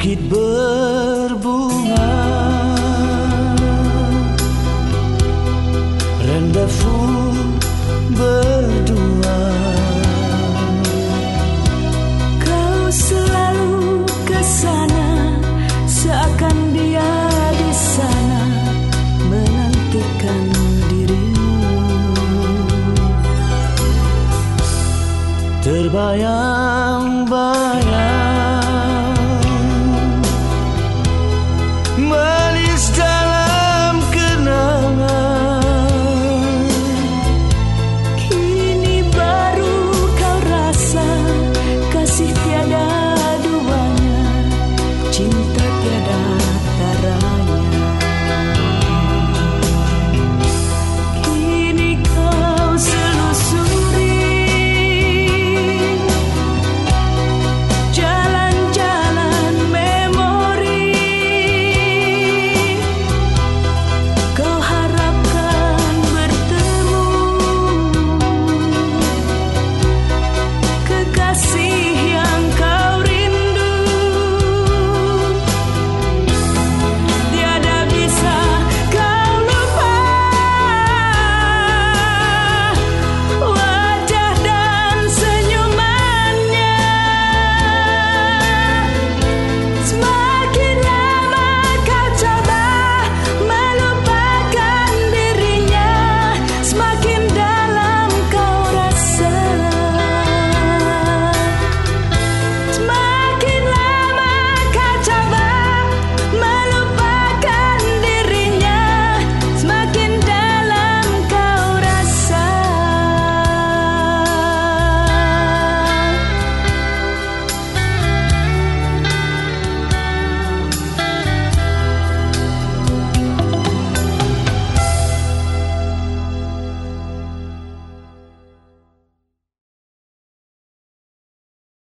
bukit berbunga. Rendezvous berdua. Kau selalu ke sana Seakan dia di sana Menantikan dirimu. Terbayang-bayang mơ